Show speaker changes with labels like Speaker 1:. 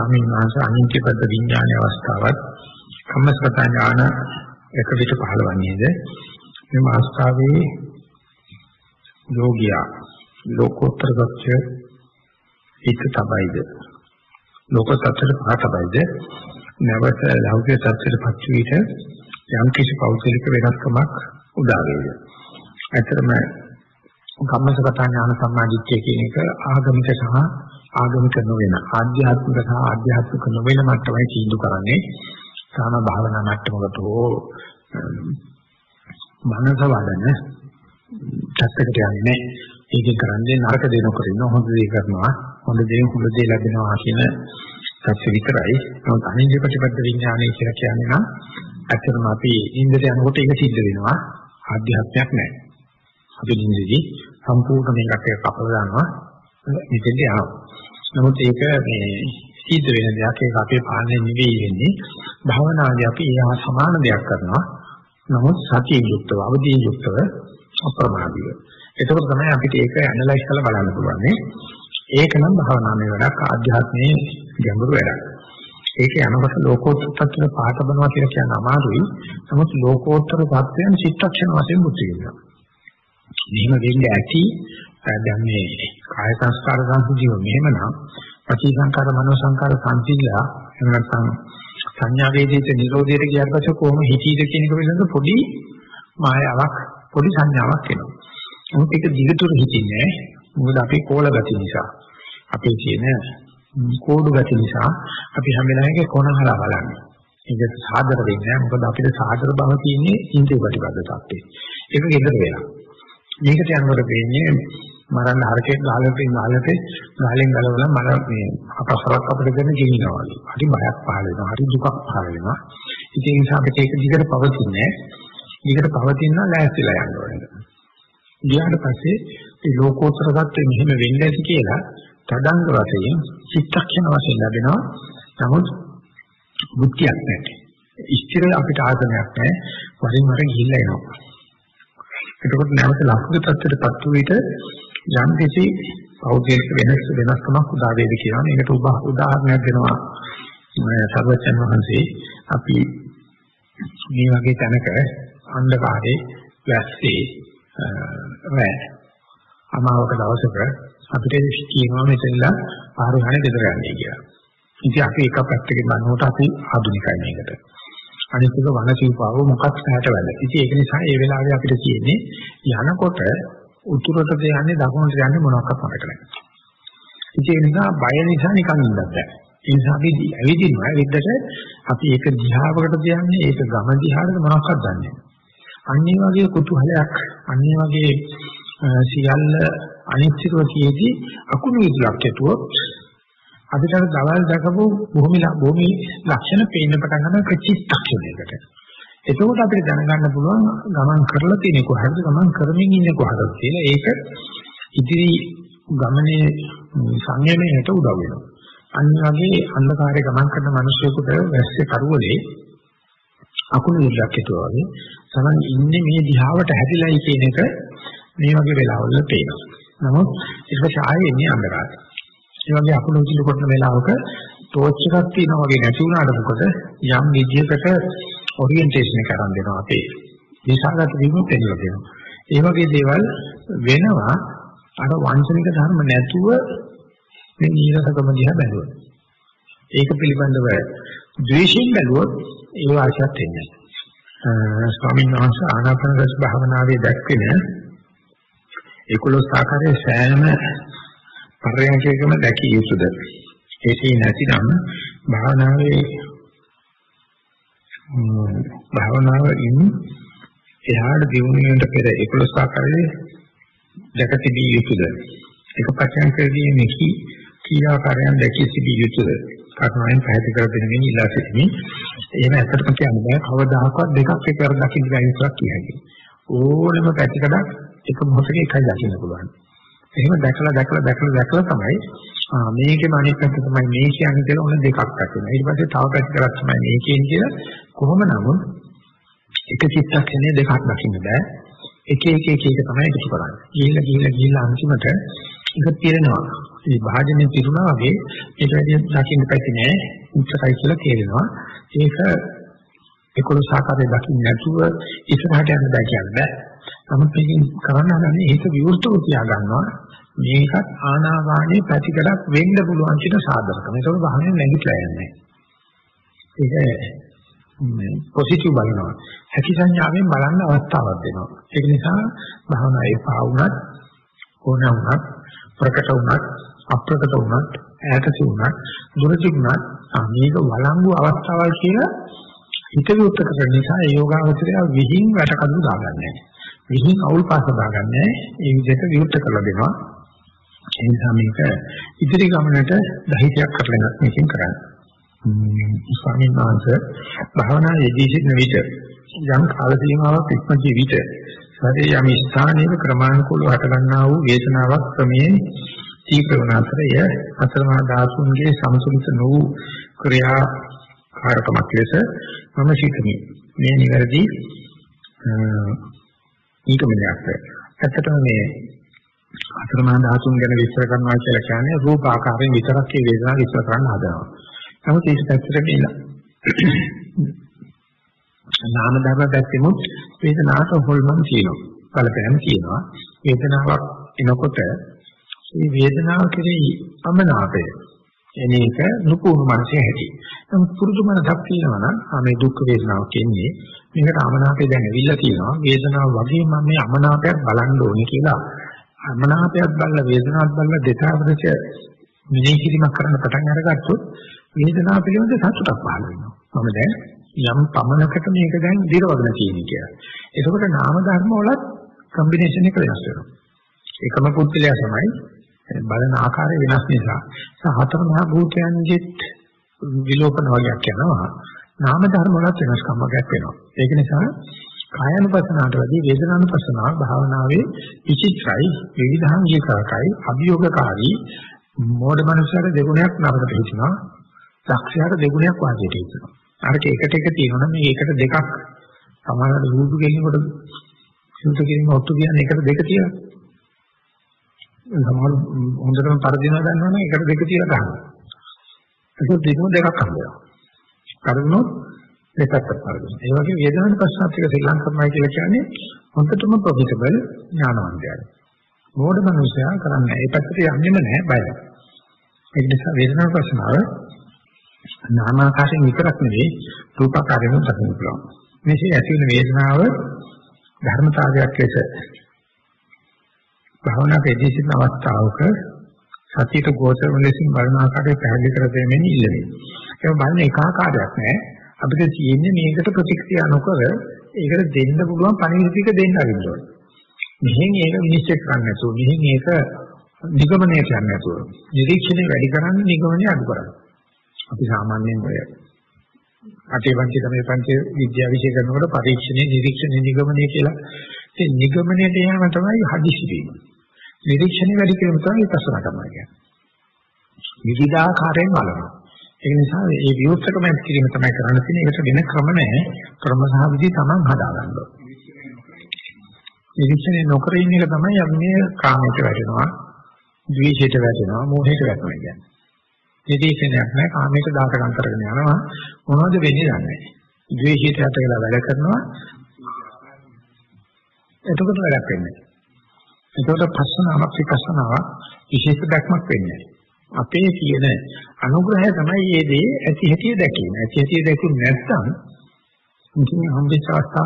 Speaker 1: ස්වාමීන් වහන්සේ අනිත්‍යපද විඥානයේ අවස්ථාවත් කම්මසගත ඥාන එක විට පහළවන්නේද? මේ අවස්ථාවේ යෝගියා ලෝකෝත්තර සත්‍ය හිත තබයිද? ලෝකෝත්තර පහ තබයිද? නැවත ලෞකික සත්‍යට පත් විට යම් කිසි පෞද්ගලික වෙනස්කමක් උදා වේද ඇත්තටම කම්මසගත ඥාන සම්මාදිට්ඨිය කියන එක ආගමික සහ ආගමික නොවන ආධ්‍යාත්මික සහ ආධ්‍යාත්මික නොවන මට්ටමයි තීන්දුව කරන්නේ සාම භාවනා මට්ටමකට හෝ මනස වඩන තත්ත්වයකට යන්නේ නැහැ. ඒකෙන් කරන්නේ නරක දේ නොකර ඉන්න හොඳ දේ කරනවා හොඳ දේ හොඳ දේ ලැබෙනවා කියන තත්ත්ව විතරයි. නමුත් අනිත්‍ය ප්‍රතිපද විඥානය කියලා කියන්නේ නම් ඇත්තටම අපි ඉන්ද්‍රිය යනකොට ඒක සිද්ධ වෙනවා. ආධ්‍යාත්මයක් නැහැ. අපි ඉන්ද්‍රියදී සම්පූර්ණ මේකට කපලා දානවා මෙතෙන්ට යනවා. නමුත් ඒක මේ සිද්ධ වෙන දෙයක් ඒක අපේ පාලනය නෙවෙයි වෙන්නේ. භවනාදී අපි ඒහා සමාන දෙයක් කරනවා. නමුත් සතිය යුක්තව, අවදීන් යුක්තව අප්‍රමාදීව. එතකොට තමයි අපිට ඒක ඇනලයිස් කරලා බලන්න පුළුවන්. ඒක නම් භවනාමය වැඩක්, ආධ්‍යාත්මයේ ගැඹුරු වැඩක්. ඒක යනකොට ලෝකෝත්තර පාಠ බනවා කියලා කියන අමාරුයි. නමුත් ලෝකෝත්තර தත්වයන් චිත්තක්ෂණ වශයෙන් මුත්‍ති වෙනවා. මෙහෙම වෙන්නේ ඇති දැන් මේ කාය සංස්කාර සංසිද්ධිය මෙහෙමනම් පටි සංකාර මනෝ සංකාර සංසිද්ධිලා එහෙම නැත්නම් සංඥා වේදිත නිරෝධයට ගියාට පස්සේ කොහොම හිතීද කියන එක පිළිබඳ පොඩි මායාවක් පොඩි සංඥාවක් එනවා. නමුත් ඒක දිගටම හිතින්නේ මොකද අපි කෝල ගති නිසා. අපේ තියෙන කෝඩු ගති නිසා අපි හැම වෙලාවෙක කොනහලා බලන්නේ. ඒක සාදර වෙන්නේ නැහැ. මොකද අපිට සාදර බව තියෙන්නේ ඉන්ද්‍රිය ප්‍රතිපද tattve. ඒක ගෙදර වෙලා. මේකට යනකොට වෙන්නේ මරන්න හරකේ ගාලට ගාලට ගාලෙන් ගලවලා මර මේ අපසරක් අපිට දෙන්න ගෙනිනවා වගේ. හරි බයක් පහල වෙනවා. හරි දුකක් පහල වෙනවා. ඉතින් ඒ නිසා අපිට ඒක දිගට පවතින්නේ දිගට පවතිනවා ලෑස්තිලා යන්න ඕනේ. ඊට පස්සේ මේ ලෝකෝත්තර தත්ත්වෙ මෙහෙම වෙන්නේ නැති කියලා තදංග වශයෙන් චිත්තක්ෂණ වශයෙන් ලැබෙනවා. නමුත් බුද්ධියක් නැහැ. ඉස්තිර අපිට ආසනයක් නැහැ. වරින් වර ගිහිල්ලා එනවා. එතකොට නැවත ලක්ෂණ තත්ත්වයටපත් වූ විට යම් කිසි පෞද්ගලික වෙනස් වෙනස්කමක් උදා වේවි කියනවා. මේකට උදාහරණයක් දෙනවා සර්වචන් වහන්සේ අපි මේ වගේ තැනක අන්ධකාරයේ වැස්සේ රැ අමාවක දවසක අපිට කියනවා මෙතනලා පාරු යන්නේ දෙදර යන්නේ කියලා. ඉතින් අපි එක පැත්තකින් බලනකොට අපි ආධුනිකයි මේකට. අනිත් එක වනසීපාව මොකක් සහැට වැඩ. ඉතින් ඒක නිසා ඒ වෙලාවේ අපිට තියෙන්නේ යනකොට උතුරටද යන්නේ දකුණට යන්නේ මොනවාක්වත් මතක නැහැ. ඉතින් ඒ නිසා බය නිසා නිකන් ඉන්නත් බෑ. ඒ නිසා අපි ඇවිදිනවා ඇවිද්දට අපි ඒක දිහාවකටද යන්නේ ඒක ගම දිහාටද මොනවක්වත් දන්නේ නැහැ. අන්නේ වගේ කුතුහලයක් අන්නේ වගේ සියල්ල අනිත්‍යව කියේදී අකුණු විදුලක් ඇතුවොත් අපිට අර දවල් දැකපු භූමි භූමි ලක්ෂණ පේන්න පටන් ගන්න ප්‍රතිචිත්තක්ෂණයකට. එතකොට අපිට දැනගන්න පුළුවන් ගමන් කරලා තියෙන කොහොමද ගමන් කරමින් ඉන්නේ කොහොමද කියලා. ඒක ඉදිරි ගමනේ සංයමයට උදව් වෙනවා. අන්න වගේ අන්ධකාරයේ ගමන් කරන මිනිසෙකුට වැස්සේ කරුවලේ අකුණු විදුලක් ඇතුව වගේ තමන් ඉන්නේ මේ දිහාවට හැදිලායි කියන එක මේ වගේ වෙලාවල පේනවා. නමුත් ඒක ආයේ ඉන්නේ අන්ධකාරය. ඒ වගේ අකුණු විදුලි කොටන වෙලාවක ටෝච් එකක් තියෙනවා වගේ නැති වුණාට මොකද යම් විදියකට ඔරියන්ටේෂන් එක කරන් දෙනවා අපේ දිශාගත වීම පෙන්වලා දෙනවා. ඒ වගේ දේවල් වෙනවා අර වංචනික ධර්ම නැතුව මේ නීරසකම දිහා බැලුවොත්. ඒක පිළිබඳව ද්වේෂයෙන් බැලුවොත් ඒ වාසියක් වෙන්නේ නැහැ. ස්වාමීන් වහන්සේ ආනාපානසති භාවනාවේ දැක්වෙන 11 ආකාරයේ සෑම පරයන්කයකම දැකිය යුතුද? ඒකේ නැතිනම් භාවනාවේ භාවනාවෙන් එහාට දිනුනෙන්ට පෙර 11 ආකාරයේ දැක තිබිය යුතුද? එක පචයන්කදී මෙහි කී ආකාරයන් දැකී තිබිය යුතුද? කරුණාවෙන් පැහැදිලි කර දෙන්න ඉල්ලා සිටිමි. එහෙම ඇත්තටම කියන්න බෑ කවදාහක්වත් දෙකක් එකවර දකින්න බැරි කියලා කියයි. ඕනම පැතිකඩක් එක මොහොතක එකයි දකින්න පුළුවන්. එහෙම දැකලා දැකලා දැකලා දැකලා තමයි මේකේ අනිත් පැත්ත තමයි මේ කියන්නේ කියලා ඔන්න දෙකක් දකිනවා. ඊට පස්සේ තව පැතිකඩක් තමයි මේ කියන්නේ කියලා කොහොම නමුත් එක චිත්තක්ෂණේ දෙකක් දකින්න බෑ. එක එක එක එක තමයි එකතු කරන්නේ. ගිහිල්ලා ගිහිල්ලා ගිහිල්ලා අන්තිමට ඒක පිරෙනවා. මේ භාජනයේ පිරුණා වගේ ඒක වැඩි දකින්න පැති නෑ. උච්චයි කියලා තේරෙනවා. ඒක 11 ආකාරයේ දකින්න නැතුව ඉස්සරහට යන්න බෑ කියන්නේ. නමුත් මේකෙන් කරන්න හදන්නේ ඒක විවෘතව තියා ගන්නවා. මේකත් ආනාපානයේ පැතිකඩක් වෙන්න පුළුවන් කියන සාධකම. ඒක වහන්නේ නැගිටලා යන්නේ. ඒක පොසිටිව් බලනවා. හැකි සංඥාවෙන් බලන්න අවස්ථාවක් දෙනවා. ඒක නිසා භාවනා එපා වුණත් ඕන වුණත් ප්‍රකට වුණත් අප්‍රකට වුණත් ඈත තිබුණත් දුර තිබුණත් මේක වළංගු අවස්ථාවල් කියලා හිත විවුර්ත කරන නිසා ඒ යෝගාවචරය විහිං වැට කඳු දාගන්නේ. විහිං අවුල් පාස දාගන්නේ. ඒ විදිහට විවුර්ත කරලා දෙනවා. ඒ නිසා මේක ඉදිරි ගමනට දහිතයක් කරලා මේකෙන් කරන්නේ. ස්වාමීන් වහන්සේ භාවනා යෙදී සිටින විට යම් කාල සීමාවක් ඉක්මනට විට ශරීර යම් ස්ථානයක ක්‍රමානුකූලව හටගන්නා වූ වේදනාවක් ක්‍රමයෙන් තීව්‍ර වන අතරය අතරමා ධාතුන්ගේ සමතුලිත වූ ක්‍රියාකාරකමක් ලෙස මම සිතමි. මේ නිවැරදි ඊකමනයක්. ඇත්තටම මේ අතරමා ධාතුන් ගැන විස්තර කරනවා කියලා කියන්නේ රූප ආකාරයෙන් විතරක් ඒ වේදනාව විස්තර කරන්න හදනවා. නමුත් ඒක පැත්තට ගිහලා නාම ධර්ම පැත්තෙමුත් වේදනාවට හොල්මන් කියනවා. බලපෑම් කියනවා. වේදනාවක් එනකොට මේ වේදනාව කෙරෙහි අමනාපය එන එක නුපුරු මනසේ ඇති. නමුත් පුරුදු මනසක් තියෙනවා නම් ආ මේ දුක් වේදනාවක් එන්නේ මේකට අමනාපය දැන් ඇවිල්ලා තියෙනවා. වේදනාව වගේ මම මේ අමනාපයක් බලන්න ඕනේ කියලා අමනාපයක් බලලා වේදනාවක් බලලා දෙතාවරච මෙනෙහි කිරීමක් කරන්න පටන් අරගත්තොත් වේදනාව පිළිබඳ සතුටක් පහළ වෙනවා. මම දැන් යම් පමණකට මේක දැන් දිරවගෙන තියෙන කියලා. එතකොට නාම ධර්ම වලත් කම්බිනේෂන් එක වෙනස් වෙනවා. එකම පුද්ගලයා තමයි බලන ආකාරය වෙනස් නිසා. හතර මහා භූතයන්ගෙත් විලෝපන වගේක් යනවා. නාම ධර්ම වලත් වෙනස්කම් වගේක් වෙනවා. ඒක නිසා කායනුපසනාවට වැඩි වේදනානුපසනාව භාවනාවේ විචිත්‍රයි විවිධාංගිකයි අභියෝගකාරී මෝඩ මනුස්සයර දෙගුණයක් නරකට හිටිනවා. දක්ෂයාට දෙගුණයක් වාසියට හිටිනවා. අරක එකට එක තියෙනවා නම් මේකට දෙකක් සමහරවිට වුදු ගෙලිනකොට සුද්ධ කිරීම ඔත්තු කියන්නේ එකට දෙක තියෙනවා. සමහර හොඳටම පරදිනවා ගන්නවා නම් එකට දෙක තියලා ගන්නවා. ඒක දෙකම දෙකක් හම්බෙනවා. කරනොත් දෙකක් පරදිනවා. ඒ වගේ වේදනාන ප්‍රශ්නත් එක ශ්‍රී ලංකාවයි කියලා කියන්නේ හොඳටම ප්‍රොෆිටබල් ඥානවන්තයයි. මොඩ මනුස්සයා කරන්නේ ඒ පැත්තට යන්නේම නැහැ බයයි. ඒ නිසා වේදනාන ප්‍රශ්නාව නාමාකාරයෙන් විතරක් නෙවෙයි රූපාකාරයෙන් දකින්න පුළුවන්. මේකේ ඇති වෙන වේදනාව ධර්මතාවයක් ලෙස භාවනා ප්‍රදේශිත අවස්ථාවක සතියට ගෝචර ලෙසින් බලන ආකාරය පැහැදිලි කර දෙමින් ඉල්ලන්නේ. ඒක බලන එකාකාරයක් නෑ. අපිට තියෙන්නේ මේකට ප්‍රතික්‍රියා නොකර ඒකට දෙන්න පුළුවන් පණිවිඩ ටික දෙන්න අරින්න ඕනේ. මෙහෙන් ඒක විනිශ්චය කරන්න නැතුව, මෙහෙන් ඒක නිගමනය කරන්න නැතුව, නිරීක්ෂණය වැඩි කරන්නේ නිගමනය අඩු කරන්නේ. අපි සාමාන්‍යයෙන් ඔය අටේ පන්ති තමයි පන්ති විද්‍යාව විෂය කරනකොට පරීක්ෂණේ නිරීක්ෂණේ නිගමනය කියලා. ඒ නිගමනයට යෑම තමයි හදිසි වීම. නිරීක්ෂණේ වැඩි කිරීම තමයි විපස්සනා කරනවා කියන්නේ. විවිධාකාරයෙන් බලනවා. ඒ නිසා මේ විවෘතකම කිරීම තමයි කරන්න තියෙන්නේ. ඒකට වෙන ක්‍රම නැහැ. ක්‍රම සහ විදි තමන් හදාගන්න ඕනේ. නිරීක්ෂණය නොකර ඉන්න එක තමයි අපි මේ කාමයට වැටෙනවා, ද්වේෂයට වැටෙනවා, මෝහයට වැටෙනවා කියන්නේ. නිරීක්ෂණයක් නැහැ කාමයට දායකම් කරගෙන යනවා මොනවද වෙන්නේ දන්නේ නැහැ. ද්වේෂයට යටලා වැඩ කරනවා එතකොට වැඩක් වෙන්නේ නැහැ. එතකොට ප්‍රශ්නාවක් විපස්සනාවක් විශේෂ දැක්මක් වෙන්නේ අපේ කියන අනුග්‍රහය තමයි මේ දේ ඇති හැටි දැකීම. ඇති හැටි දැකීම නැත්නම් මුතුන් හම්බෙච්ච අවස්ථාව